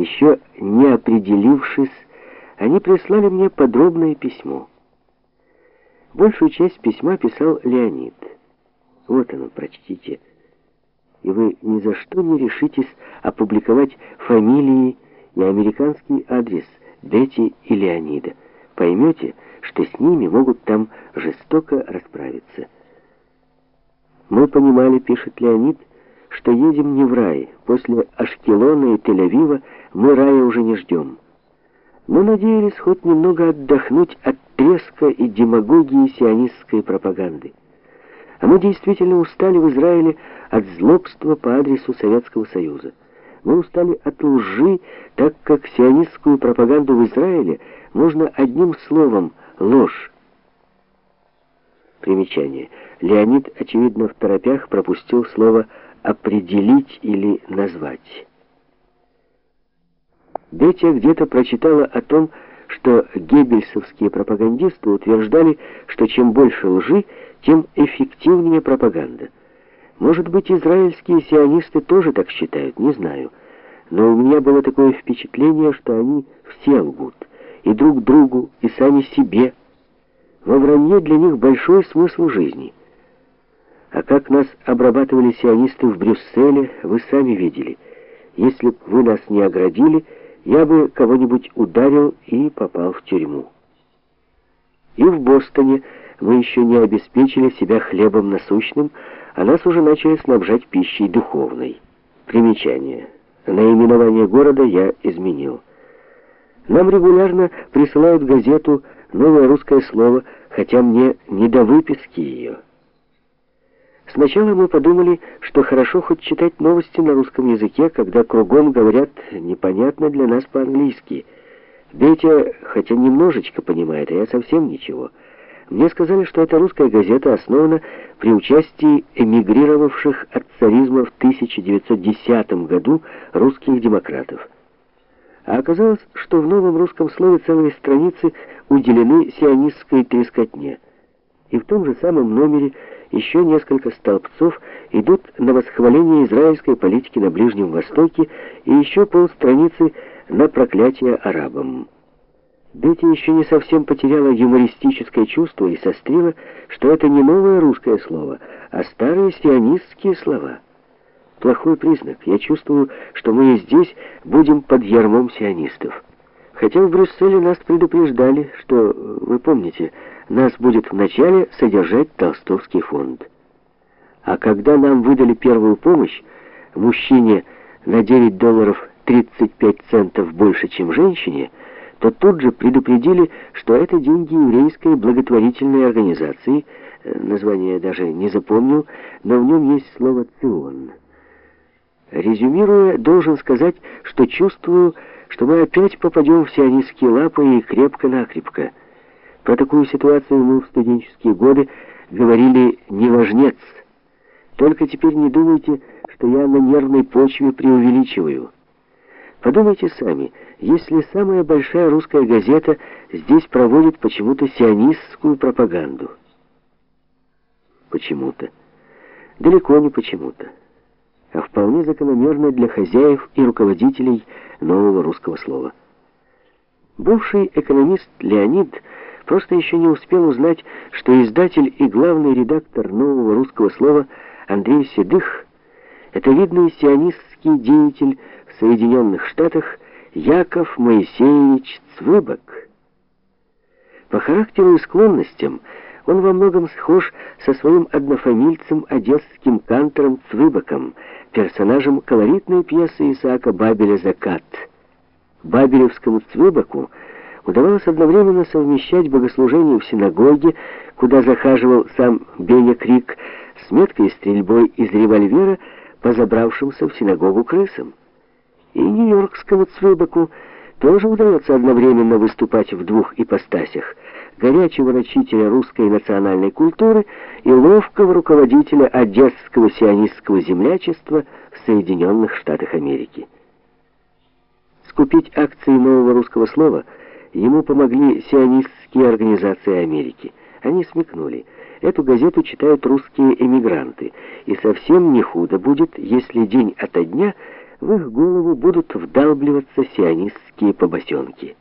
Еще не определившись, они прислали мне подробное письмо. Большую часть письма писал Леонид. Вот оно, прочтите. И вы ни за что не решитесь опубликовать фамилии и американский адрес Дети и Леонида. Поймете, что с ними могут там жестоко расправиться. Мы понимали, пишет Леонид, что едем не в рай. После Ашкелона и Тель-Авива мы рая уже не ждем. Мы надеялись хоть немного отдохнуть от треска и демагогии сионистской пропаганды. А мы действительно устали в Израиле от злобства по адресу Советского Союза. Мы устали от лжи, так как сионистскую пропаганду в Израиле можно одним словом «ложь». Примечание. Леонид, очевидно, в торопях пропустил слово «определить» или «назвать». Бетя где-то прочитала о том, что геббельсовские пропагандисты утверждали, что чем больше лжи, тем эффективнее пропаганда. Может быть, израильские сионисты тоже так считают, не знаю. Но у меня было такое впечатление, что они все лгут. И друг другу, и сами себе. Во вранье для них большой смысл жизни. А как нас обрабатывали сионисты в Брюсселе, вы сами видели. Если бы вы нас не оградили, я бы кого-нибудь ударил и попал в тюрьму. И в Бостоне мы еще не обеспечили себя хлебом насущным, а нас уже начали снабжать пищей духовной. Примечание. Наименование города я изменил. Нам регулярно присылают газету «Новое русское слово», хотя мне не до выписки ее. Сначала мы подумали, что хорошо хоть читать новости на русском языке, когда кругом говорят непонятно для нас по-английски. Бетя, хотя немножечко понимает, а я совсем ничего. Мне сказали, что эта русская газета основана при участии эмигрировавших от царизма в 1910 году русских демократов. А оказалось, что в новом русском слове целые страницы уделены сионистской трескотне. И в том же самом номере еще несколько столбцов идут на восхваление израильской политики на Ближнем Востоке и еще полстраницы на проклятие арабам. Бетти еще не совсем потеряла юмористическое чувство и сострила, что это не новое русское слово, а старые сионистские слова. Плохой признак. Я чувствую, что мы и здесь будем под ярмом сионистов. Хотя в Брюсселе нас предупреждали, что, вы помните, нас будет вначале содержать Толстовский фонд. А когда нам выдали первую помощь, мужчине на 9 долларов 35 центов больше, чем женщине, то тут же предупредили, что это деньги еврейской благотворительной организации, э, название я даже не запомнил, но в нем есть слово «цион». Резюмируя, должен сказать, что чувствую, что мы опять попадем в сионистские лапы и крепко-накрепко. Про такую ситуацию мы в студенческие годы говорили «неважнец». Только теперь не думайте, что я на нервной почве преувеличиваю. Подумайте сами, если самая большая русская газета здесь проводит почему-то сионистскую пропаганду. Почему-то. Далеко не почему-то. Вполне закономерно для хозяев и руководителей нового русского слова. Бывший экономист Леонид просто еще не успел узнать, что издатель и главный редактор нового русского слова Андрей Седых — это видный сионистский деятель в Соединенных Штатах Яков Моисеевич Цвыбок. По характеру и склонностям он во многом схож со своим однофамильцем одесским кантором Цвыбоком, персонажем колоритной пьесы Исаака Бабеля «Закат». Бабелевскому Цвыбоку — удавалось одновременно совмещать богослужение в синагоге, куда захаживал сам Беня Крик, с меткой стрельбой из револьвера по забравшимся в синагогу крысам. И нью-йоркскому Цвыбаку тоже удается одновременно выступать в двух ипостасях горячего рачителя русской национальной культуры и ловкого руководителя одесского сионистского землячества в Соединенных Штатах Америки. Скупить акции нового русского слова – Ему помогли сионистские организации Америки. Они смекнули. Эту газету читают русские эмигранты, и совсем не худо будет, если день ото дня в их голову будут вдалбливаться сионистские побосенки.